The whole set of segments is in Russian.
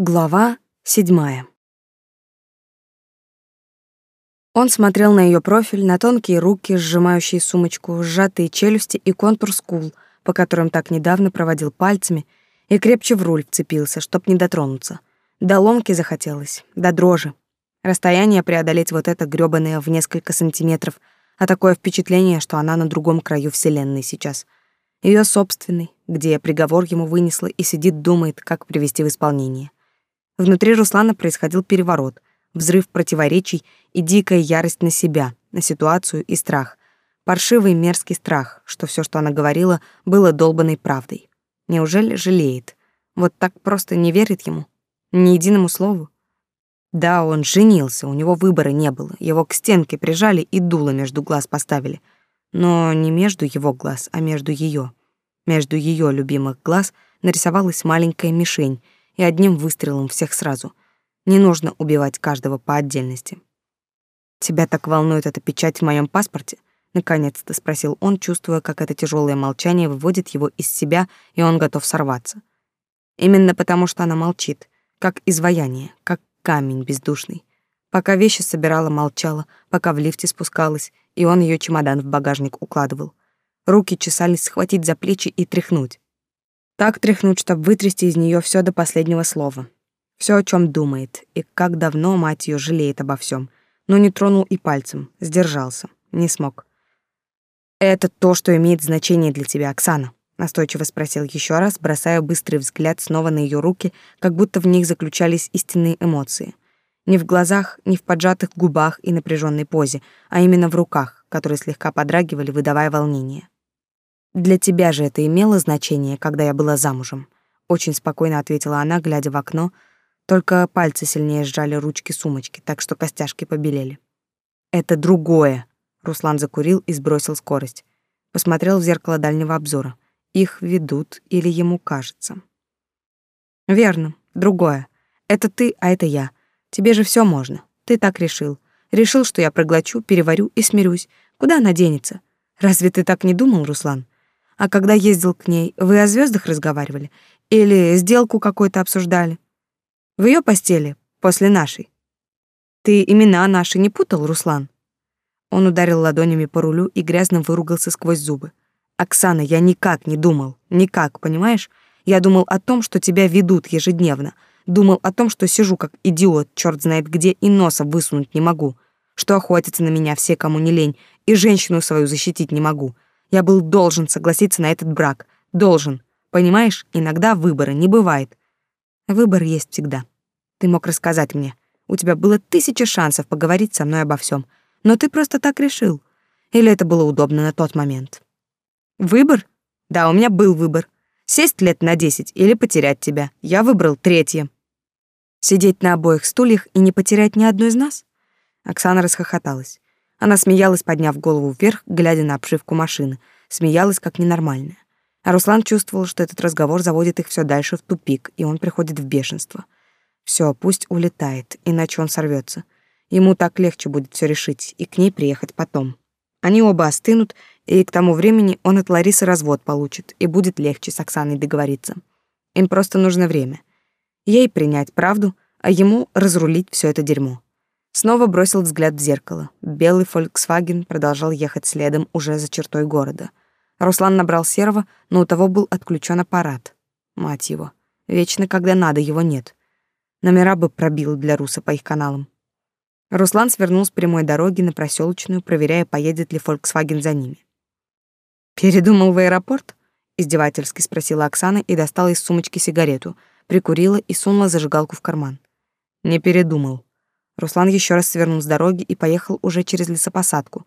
Глава седьмая. Он смотрел на ее профиль, на тонкие руки, сжимающие сумочку, сжатые челюсти и контур скул, по которым так недавно проводил пальцами, и крепче в руль вцепился, чтоб не дотронуться. До ломки захотелось, до дрожи. Расстояние преодолеть вот это грёбаное в несколько сантиметров, а такое впечатление, что она на другом краю вселенной сейчас. Ее собственный, где приговор ему вынесла и сидит думает, как привести в исполнение. Внутри Руслана происходил переворот, взрыв противоречий и дикая ярость на себя, на ситуацию и страх. Паршивый мерзкий страх, что все, что она говорила, было долбанной правдой. Неужели жалеет? Вот так просто не верит ему? Ни единому слову? Да, он женился, у него выбора не было. Его к стенке прижали и дуло между глаз поставили. Но не между его глаз, а между ее. Между ее любимых глаз нарисовалась маленькая мишень — и одним выстрелом всех сразу. Не нужно убивать каждого по отдельности. «Тебя так волнует эта печать в моем паспорте?» Наконец-то спросил он, чувствуя, как это тяжелое молчание выводит его из себя, и он готов сорваться. Именно потому, что она молчит, как изваяние, как камень бездушный. Пока вещи собирала, молчала, пока в лифте спускалась, и он ее чемодан в багажник укладывал. Руки чесались схватить за плечи и тряхнуть. Так тряхнуть, чтобы вытрясти из нее все до последнего слова. Все, о чем думает, и как давно мать ее жалеет обо всем. Но не тронул и пальцем, сдержался, не смог. «Это то, что имеет значение для тебя, Оксана», настойчиво спросил еще раз, бросая быстрый взгляд снова на ее руки, как будто в них заключались истинные эмоции. Не в глазах, не в поджатых губах и напряженной позе, а именно в руках, которые слегка подрагивали, выдавая волнение. Для тебя же это имело значение, когда я была замужем, очень спокойно ответила она, глядя в окно, только пальцы сильнее сжали ручки сумочки, так что костяшки побелели. Это другое. Руслан закурил и сбросил скорость. Посмотрел в зеркало дальнего обзора. Их ведут или ему кажется. Верно, другое. Это ты, а это я. Тебе же все можно. Ты так решил. Решил, что я проглочу, переварю и смирюсь. Куда она денется? Разве ты так не думал, Руслан? А когда ездил к ней, вы о звездах разговаривали? Или сделку какую-то обсуждали? В ее постели, после нашей. Ты имена наши не путал, Руслан? Он ударил ладонями по рулю и грязно выругался сквозь зубы. Оксана, я никак не думал, никак, понимаешь? Я думал о том, что тебя ведут ежедневно. Думал о том, что сижу как идиот, черт знает где, и носа высунуть не могу. Что охотятся на меня все, кому не лень, и женщину свою защитить не могу. Я был должен согласиться на этот брак. Должен. Понимаешь, иногда выбора не бывает. Выбор есть всегда. Ты мог рассказать мне. У тебя было тысяча шансов поговорить со мной обо всем, но ты просто так решил. Или это было удобно на тот момент? Выбор? Да, у меня был выбор. Сесть лет на десять или потерять тебя. Я выбрал третье. Сидеть на обоих стульях и не потерять ни одну из нас? Оксана расхохоталась. Она смеялась, подняв голову вверх, глядя на обшивку машины, смеялась как ненормальная. А Руслан чувствовал, что этот разговор заводит их все дальше в тупик, и он приходит в бешенство. Все, пусть улетает, иначе он сорвется. Ему так легче будет все решить и к ней приехать потом. Они оба остынут, и к тому времени он от Ларисы развод получит, и будет легче с Оксаной договориться. Им просто нужно время. Ей принять правду, а ему разрулить все это дерьмо. Снова бросил взгляд в зеркало. Белый Volkswagen продолжал ехать следом уже за чертой города. Руслан набрал серого, но у того был отключен аппарат. Мать его. Вечно, когда надо, его нет. Номера бы пробил для Руса по их каналам. Руслан свернул с прямой дороги на проселочную, проверяя, поедет ли Volkswagen за ними. «Передумал в аэропорт?» — издевательски спросила Оксана и достала из сумочки сигарету, прикурила и сунула зажигалку в карман. «Не передумал», Руслан еще раз свернул с дороги и поехал уже через лесопосадку.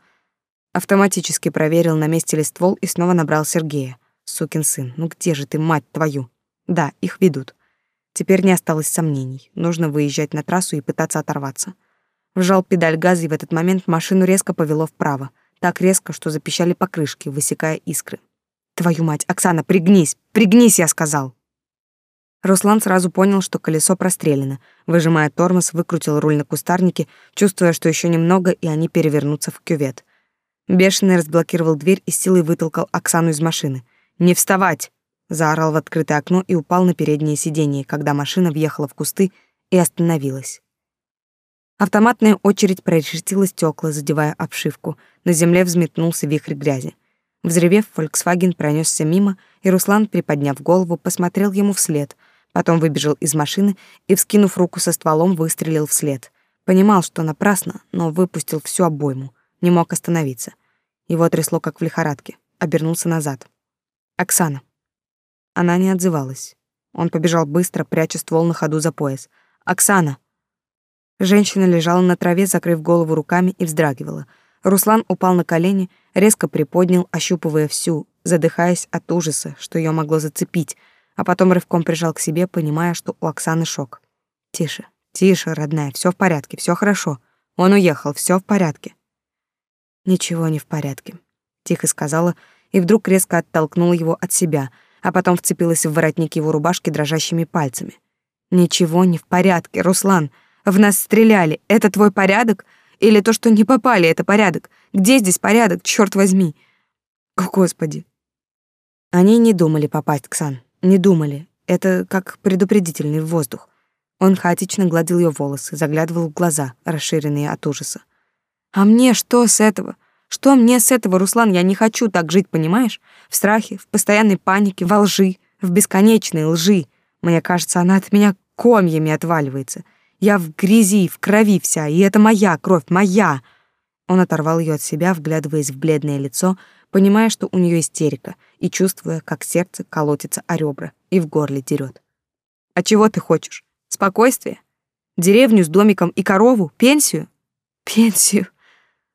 Автоматически проверил, на месте ли ствол, и снова набрал Сергея. Сукин сын, ну где же ты, мать твою? Да, их ведут. Теперь не осталось сомнений. Нужно выезжать на трассу и пытаться оторваться. Вжал педаль газа, и в этот момент машину резко повело вправо. Так резко, что запищали покрышки, высекая искры. «Твою мать, Оксана, пригнись! Пригнись, я сказал!» Руслан сразу понял, что колесо прострелено. Выжимая тормоз, выкрутил руль на кустарнике, чувствуя, что еще немного, и они перевернутся в кювет. Бешеный разблокировал дверь и силой вытолкал Оксану из машины. «Не вставать!» — заорал в открытое окно и упал на переднее сиденье, когда машина въехала в кусты и остановилась. Автоматная очередь прорешетила стекла, задевая обшивку. На земле взметнулся вихрь грязи. Взревев, Volkswagen пронесся мимо, и Руслан, приподняв голову, посмотрел ему вслед, потом выбежал из машины и, вскинув руку со стволом, выстрелил вслед. Понимал, что напрасно, но выпустил всю обойму, не мог остановиться. Его трясло, как в лихорадке. Обернулся назад. Оксана. Она не отзывалась. Он побежал быстро, пряча ствол на ходу за пояс. «Оксана!» Женщина лежала на траве, закрыв голову руками и вздрагивала. Руслан упал на колени, резко приподнял, ощупывая всю, задыхаясь от ужаса, что ее могло зацепить, а потом рывком прижал к себе, понимая, что у Оксаны шок. «Тише, тише, родная, все в порядке, все хорошо. Он уехал, все в порядке». «Ничего не в порядке», — тихо сказала, и вдруг резко оттолкнула его от себя, а потом вцепилась в воротник его рубашки дрожащими пальцами. «Ничего не в порядке, Руслан. В нас стреляли. Это твой порядок? Или то, что не попали, это порядок? Где здесь порядок, черт возьми?» О, Господи. Они не думали попасть, Ксан. Не думали. Это как предупредительный воздух. Он хаотично гладил ее волосы, заглядывал в глаза, расширенные от ужаса. А мне что с этого? Что мне с этого, Руслан? Я не хочу так жить, понимаешь? В страхе, в постоянной панике, во лжи, в бесконечной лжи. Мне кажется, она от меня комьями отваливается. Я в грязи, в крови вся, и это моя кровь, моя. Он оторвал ее от себя, вглядываясь в бледное лицо, понимая, что у нее истерика, и чувствуя, как сердце колотится о ребра и в горле дерет. «А чего ты хочешь? Спокойствие? Деревню с домиком и корову? Пенсию?» «Пенсию?»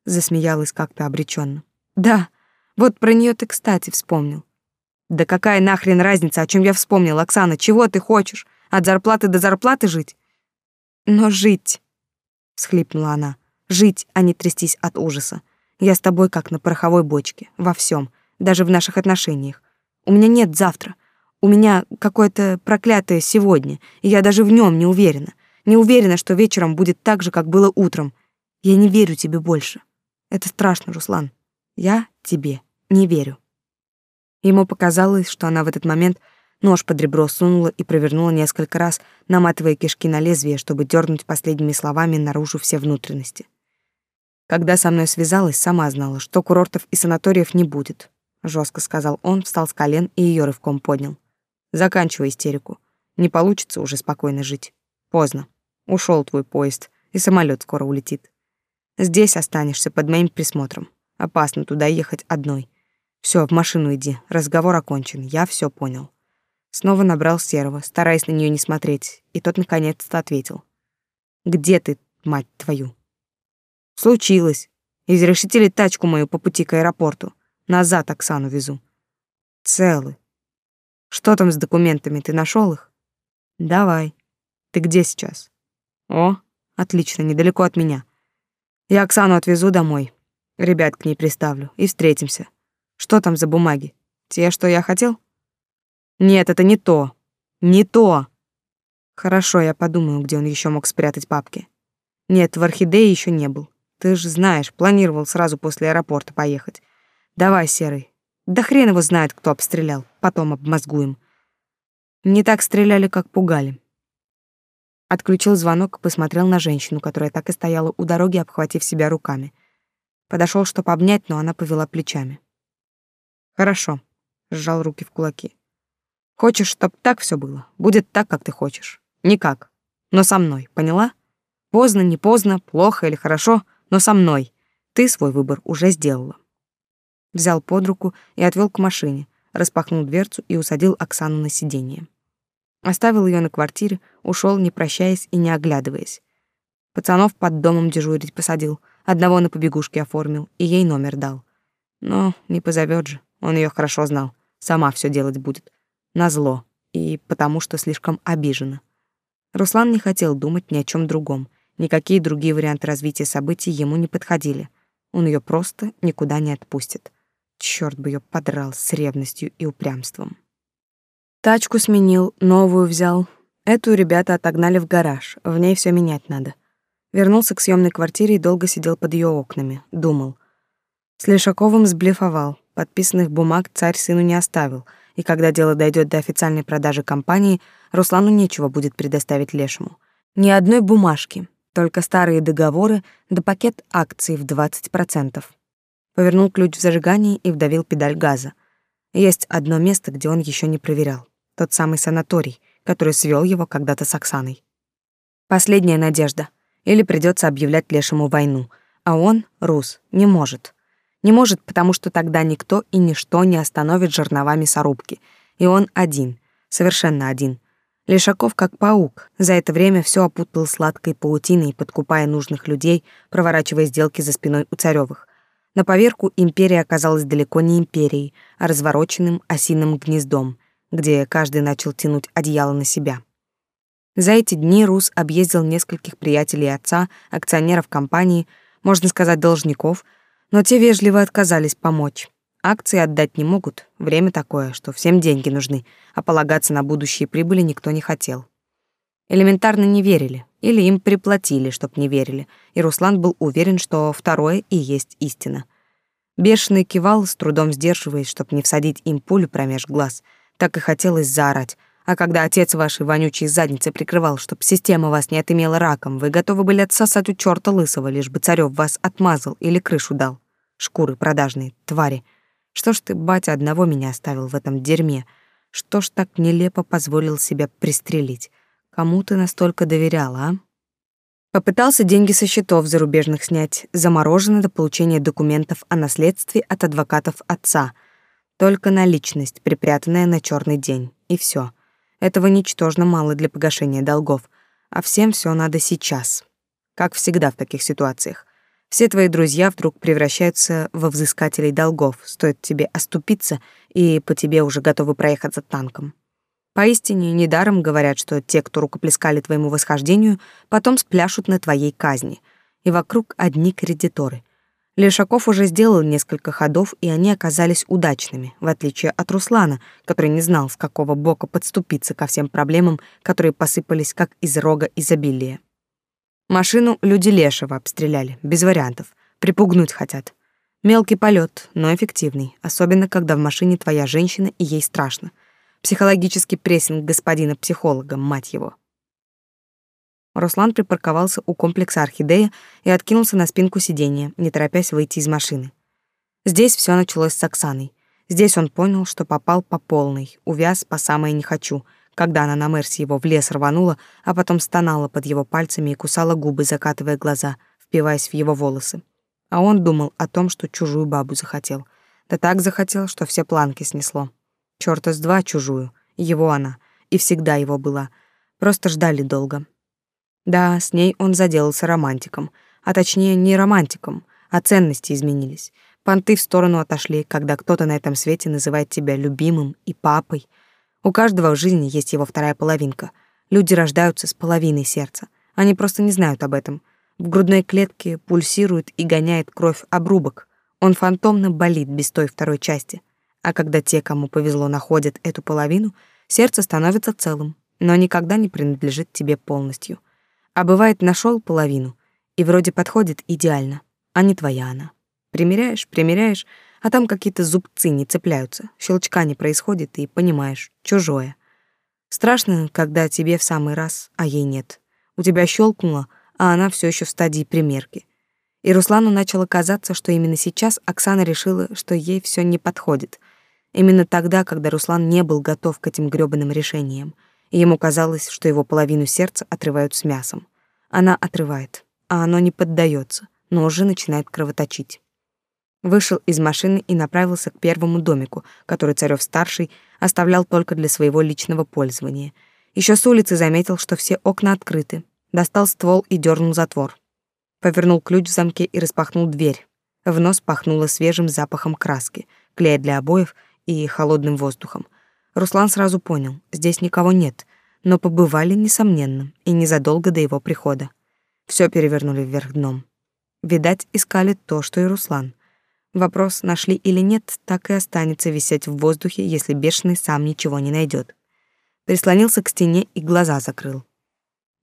засмеялась как-то обреченно. Да, вот про нее ты, кстати, вспомнил. Да какая нахрен разница, о чем я вспомнил, Оксана? Чего ты хочешь? От зарплаты до зарплаты жить? Но жить, всхлипнула она. Жить, а не трястись от ужаса. Я с тобой как на пороховой бочке, во всем, даже в наших отношениях. У меня нет завтра. У меня какое-то проклятое сегодня, и я даже в нем не уверена. Не уверена, что вечером будет так же, как было утром. Я не верю тебе больше. Это страшно, Руслан. Я тебе не верю. Ему показалось, что она в этот момент нож под ребро сунула и провернула несколько раз, наматывая кишки на лезвие, чтобы дернуть последними словами наружу все внутренности. Когда со мной связалась, сама знала, что курортов и санаториев не будет, жестко сказал он, встал с колен и ее рывком поднял. Заканчивай истерику. Не получится уже спокойно жить. Поздно. Ушел твой поезд, и самолет скоро улетит. Здесь останешься под моим присмотром. Опасно туда ехать одной. Все, в машину иди. Разговор окончен. Я все понял. Снова набрал Серого, стараясь на нее не смотреть, и тот наконец-то ответил. Где ты, мать твою? Случилось. Изрешетили тачку мою по пути к аэропорту. Назад Оксану везу. Целы. Что там с документами? Ты нашел их? Давай. Ты где сейчас? О, отлично, недалеко от меня. Я Оксану отвезу домой. Ребят к ней приставлю и встретимся. Что там за бумаги? Те, что я хотел? Нет, это не то. Не то. Хорошо, я подумаю, где он еще мог спрятать папки. Нет, в Орхидее еще не был. Ты же знаешь, планировал сразу после аэропорта поехать. Давай, Серый. Да хрен его знает, кто обстрелял. Потом обмозгуем. Не так стреляли, как пугали. Отключил звонок, посмотрел на женщину, которая так и стояла у дороги, обхватив себя руками. Подошел, чтобы обнять, но она повела плечами. Хорошо, сжал руки в кулаки. Хочешь, чтоб так все было? Будет так, как ты хочешь. Никак. Но со мной, поняла? Поздно, не поздно, плохо или хорошо, но со мной. Ты свой выбор уже сделала. Взял под руку и отвел к машине, распахнул дверцу и усадил Оксану на сиденье. Оставил ее на квартире, ушел, не прощаясь и не оглядываясь. Пацанов под домом дежурить посадил, одного на побегушке оформил и ей номер дал. Но не позовет же, он ее хорошо знал, сама все делать будет. Назло, и потому что слишком обижена. Руслан не хотел думать ни о чем другом, никакие другие варианты развития событий ему не подходили. Он ее просто никуда не отпустит. Черт бы ее подрал с ревностью и упрямством. Тачку сменил, новую взял. Эту ребята отогнали в гараж, в ней все менять надо. Вернулся к съемной квартире и долго сидел под ее окнами, думал. С Лешаковым сблефовал, подписанных бумаг царь сыну не оставил, И когда дело дойдет до официальной продажи компании, Руслану нечего будет предоставить Лешему. Ни одной бумажки, только старые договоры да пакет акций в 20%. Повернул ключ в зажигании и вдавил педаль газа. Есть одно место, где он еще не проверял. Тот самый санаторий, который свел его когда-то с Оксаной. Последняя надежда. Или придется объявлять Лешему войну. А он, Рус, не может. Не может, потому что тогда никто и ничто не остановит жерновами сорубки. И он один, совершенно один. Лешаков как паук. За это время все опутал сладкой паутиной, подкупая нужных людей, проворачивая сделки за спиной у Царёвых. На поверку империя оказалась далеко не империей, а развороченным осиным гнездом, где каждый начал тянуть одеяло на себя. За эти дни Рус объездил нескольких приятелей отца, акционеров компании, можно сказать, должников, но те вежливо отказались помочь. Акции отдать не могут, время такое, что всем деньги нужны, а полагаться на будущие прибыли никто не хотел. Элементарно не верили, или им приплатили, чтоб не верили, и Руслан был уверен, что второе и есть истина. Бешеный кивал, с трудом сдерживаясь, чтоб не всадить им пулю промеж глаз, так и хотелось заорать. А когда отец вашей вонючей задницы прикрывал, чтоб система вас не отымела раком, вы готовы были отсосать у чёрта лысого, лишь бы царёв вас отмазал или крышу дал. Шкуры продажные, твари. Что ж ты, батя, одного меня оставил в этом дерьме? Что ж так нелепо позволил себя пристрелить? Кому ты настолько доверяла, а? Попытался деньги со счетов зарубежных снять, заморожены до получения документов о наследстве от адвокатов отца. Только наличность, припрятанная на черный день, и все. Этого ничтожно мало для погашения долгов, а всем все надо сейчас. Как всегда в таких ситуациях. Все твои друзья вдруг превращаются во взыскателей долгов, стоит тебе оступиться, и по тебе уже готовы проехаться танком. Поистине, недаром говорят, что те, кто рукоплескали твоему восхождению, потом спляшут на твоей казни. И вокруг одни кредиторы. Лешаков уже сделал несколько ходов, и они оказались удачными, в отличие от Руслана, который не знал, с какого бока подступиться ко всем проблемам, которые посыпались как из рога изобилия. Машину люди Лешего обстреляли, без вариантов. Припугнуть хотят. Мелкий полет, но эффективный, особенно когда в машине твоя женщина и ей страшно. Психологический прессинг господина психолога, мать его. Руслан припарковался у комплекса «Орхидея» и откинулся на спинку сиденья, не торопясь выйти из машины. Здесь все началось с Оксаной. Здесь он понял, что попал по полной, увяз по самое «не хочу», когда она на Мерси его в лес рванула, а потом стонала под его пальцами и кусала губы, закатывая глаза, впиваясь в его волосы. А он думал о том, что чужую бабу захотел. Да так захотел, что все планки снесло. Чёрта с два чужую, его она, и всегда его была. Просто ждали долго. Да, с ней он заделался романтиком, а точнее не романтиком, а ценности изменились. Понты в сторону отошли, когда кто-то на этом свете называет тебя любимым и папой. У каждого в жизни есть его вторая половинка. Люди рождаются с половиной сердца. Они просто не знают об этом. В грудной клетке пульсирует и гоняет кровь обрубок. Он фантомно болит без той второй части. А когда те, кому повезло, находят эту половину, сердце становится целым, но никогда не принадлежит тебе полностью. А бывает, нашел половину, и вроде подходит идеально, а не твоя она. Примеряешь, примеряешь, а там какие-то зубцы не цепляются, щелчка не происходит, и понимаешь, чужое. Страшно, когда тебе в самый раз, а ей нет. У тебя щелкнуло, а она все еще в стадии примерки. И Руслану начало казаться, что именно сейчас Оксана решила, что ей все не подходит. Именно тогда, когда Руслан не был готов к этим грёбаным решениям и ему казалось, что его половину сердца отрывают с мясом. Она отрывает, а оно не поддается, но уже начинает кровоточить. Вышел из машины и направился к первому домику, который царев старший оставлял только для своего личного пользования. Еще с улицы заметил, что все окна открыты. Достал ствол и дернул затвор. Повернул ключ в замке и распахнул дверь. В нос пахнуло свежим запахом краски, клея для обоев и холодным воздухом. Руслан сразу понял, здесь никого нет, но побывали, несомненно, и незадолго до его прихода. Все перевернули вверх дном. Видать, искали то, что и Руслан. Вопрос, нашли или нет, так и останется висеть в воздухе, если бешеный сам ничего не найдет. Прислонился к стене и глаза закрыл.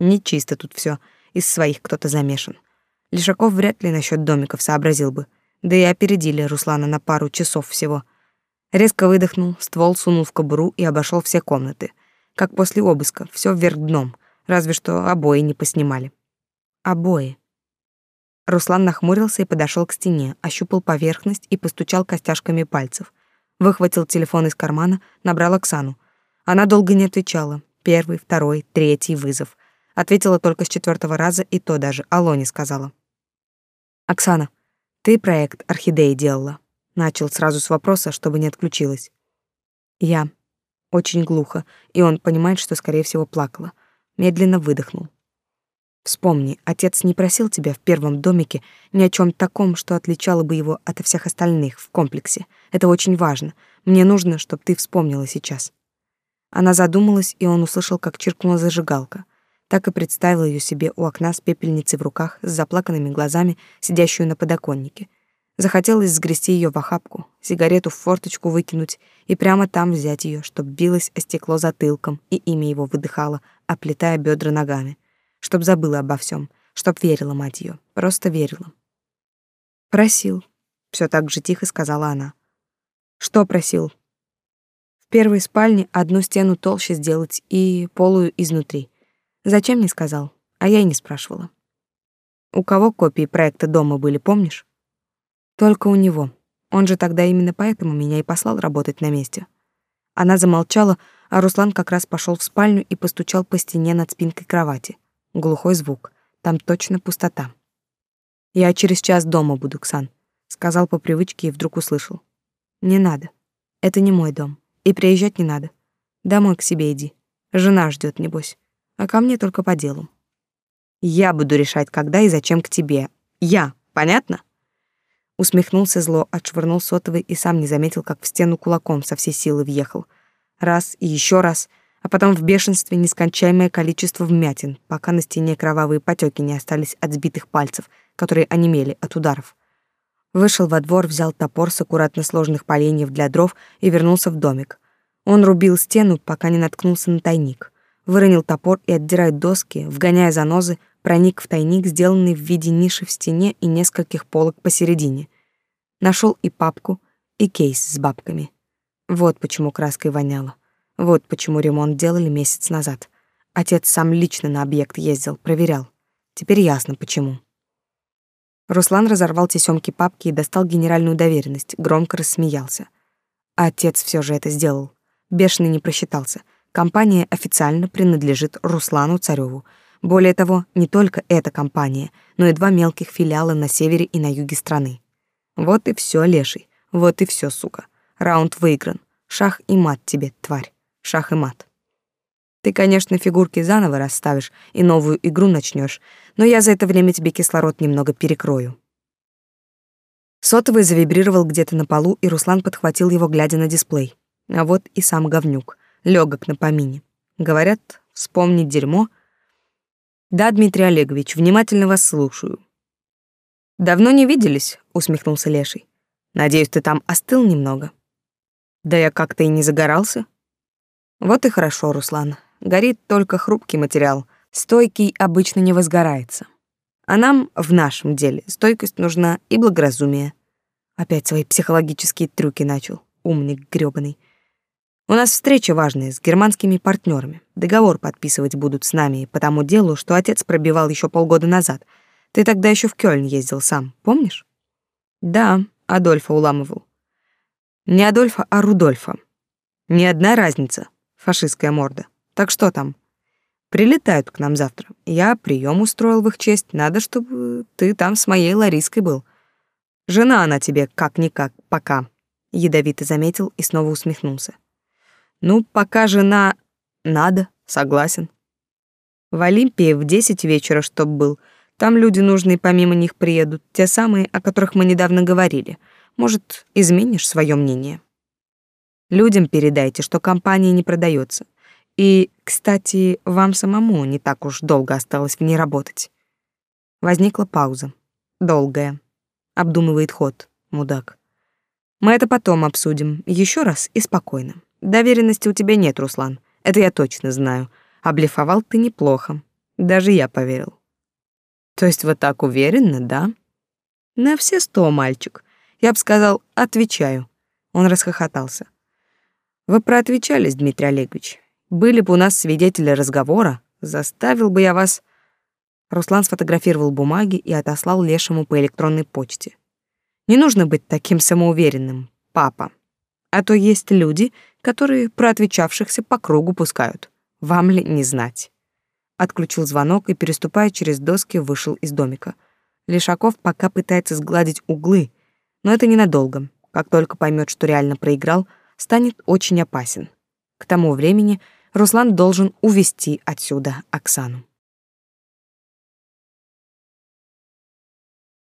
Не чисто тут все, из своих кто-то замешан. Лишаков вряд ли насчет домиков сообразил бы, да и опередили Руслана на пару часов всего — Резко выдохнул, ствол сунул в кобуру и обошел все комнаты. Как после обыска, все вверх дном, разве что обои не поснимали. Обои. Руслан нахмурился и подошел к стене, ощупал поверхность и постучал костяшками пальцев. Выхватил телефон из кармана, набрал Оксану. Она долго не отвечала. Первый, второй, третий вызов. Ответила только с четвертого раза, и то даже алло не сказала. «Оксана, ты проект «Орхидеи» делала?» Начал сразу с вопроса, чтобы не отключилась. Я. Очень глухо, и он понимает, что, скорее всего, плакала. Медленно выдохнул. Вспомни, отец не просил тебя в первом домике ни о чем таком, что отличало бы его от всех остальных в комплексе. Это очень важно. Мне нужно, чтобы ты вспомнила сейчас. Она задумалась, и он услышал, как чиркнула зажигалка. Так и представил ее себе у окна с пепельницей в руках, с заплаканными глазами, сидящую на подоконнике. Захотелось сгрести ее в охапку, сигарету в форточку выкинуть и прямо там взять ее, чтоб билось о стекло затылком и имя его выдыхало, оплетая бедра ногами. Чтоб забыла обо всем, чтоб верила мать ее, просто верила. Просил, все так же тихо сказала она. Что просил? В первой спальне одну стену толще сделать и полую изнутри. Зачем не сказал? А я и не спрашивала. У кого копии проекта дома были, помнишь? Только у него. Он же тогда именно поэтому меня и послал работать на месте. Она замолчала, а Руслан как раз пошел в спальню и постучал по стене над спинкой кровати. Глухой звук. Там точно пустота. «Я через час дома буду, Ксан», — сказал по привычке и вдруг услышал. «Не надо. Это не мой дом. И приезжать не надо. Домой к себе иди. Жена ждет, небось. А ко мне только по делу». «Я буду решать, когда и зачем к тебе. Я. Понятно?» Усмехнулся зло, отшвырнул сотовый и сам не заметил, как в стену кулаком со всей силы въехал. Раз и еще раз, а потом в бешенстве нескончаемое количество вмятин, пока на стене кровавые потеки не остались от сбитых пальцев, которые онемели от ударов. Вышел во двор, взял топор с аккуратно сложенных поленьев для дров и вернулся в домик. Он рубил стену, пока не наткнулся на тайник. Выронил топор и, отдирая доски, вгоняя занозы, проник в тайник, сделанный в виде ниши в стене и нескольких полок посередине. Нашел и папку, и кейс с бабками. Вот почему краской воняло. Вот почему ремонт делали месяц назад. Отец сам лично на объект ездил, проверял. Теперь ясно, почему. Руслан разорвал тесёмки папки и достал генеральную доверенность, громко рассмеялся. отец все же это сделал. Бешеный не просчитался. Компания официально принадлежит Руслану Цареву, более того, не только эта компания, но и два мелких филиала на севере и на юге страны. Вот и все, леший, вот и все, сука. Раунд выигран. Шах и мат тебе, тварь. Шах и мат. Ты, конечно, фигурки заново расставишь и новую игру начнешь, но я за это время тебе кислород немного перекрою. Сотовый завибрировал где-то на полу, и Руслан подхватил его, глядя на дисплей. А вот и сам говнюк, легок на помине. Говорят, вспомнить дерьмо — да, Дмитрий Олегович, внимательно вас слушаю. Давно не виделись, усмехнулся Леший. Надеюсь, ты там остыл немного. Да я как-то и не загорался. Вот и хорошо, Руслан. Горит только хрупкий материал. Стойкий обычно не возгорается. А нам в нашем деле стойкость нужна и благоразумие. Опять свои психологические трюки начал, умник грёбаный. У нас встреча важная с германскими партнерами. Договор подписывать будут с нами по тому делу, что отец пробивал еще полгода назад. Ты тогда еще в Кёльн ездил сам, помнишь? Да, Адольфа уламывал. Не Адольфа, а Рудольфа. Не одна разница, фашистская морда. Так что там? Прилетают к нам завтра. Я прием устроил в их честь. Надо, чтобы ты там с моей Лариской был. Жена она тебе как-никак, пока. Ядовито заметил и снова усмехнулся. Ну, пока жена надо, согласен. В Олимпии в десять вечера чтоб был. Там люди нужные помимо них приедут, те самые, о которых мы недавно говорили. Может, изменишь свое мнение? Людям передайте, что компания не продается. И, кстати, вам самому не так уж долго осталось в ней работать. Возникла пауза. Долгая. Обдумывает ход, мудак. Мы это потом обсудим, еще раз и спокойно. Доверенности у тебя нет, Руслан. Это я точно знаю. Облифовал ты неплохо. Даже я поверил. То есть вот так уверенно, да? На все сто, мальчик. Я бы сказал, отвечаю. Он расхохотался. Вы проотвечались, Дмитрий Олегович. Были бы у нас свидетели разговора, заставил бы я вас Руслан сфотографировал бумаги и отослал Лешему по электронной почте. Не нужно быть таким самоуверенным, папа. А то есть люди, которые про отвечавшихся по кругу пускают. Вам ли не знать? Отключил звонок и, переступая через доски, вышел из домика. Лешаков пока пытается сгладить углы, но это ненадолго. Как только поймет, что реально проиграл, станет очень опасен. К тому времени Руслан должен увести отсюда Оксану.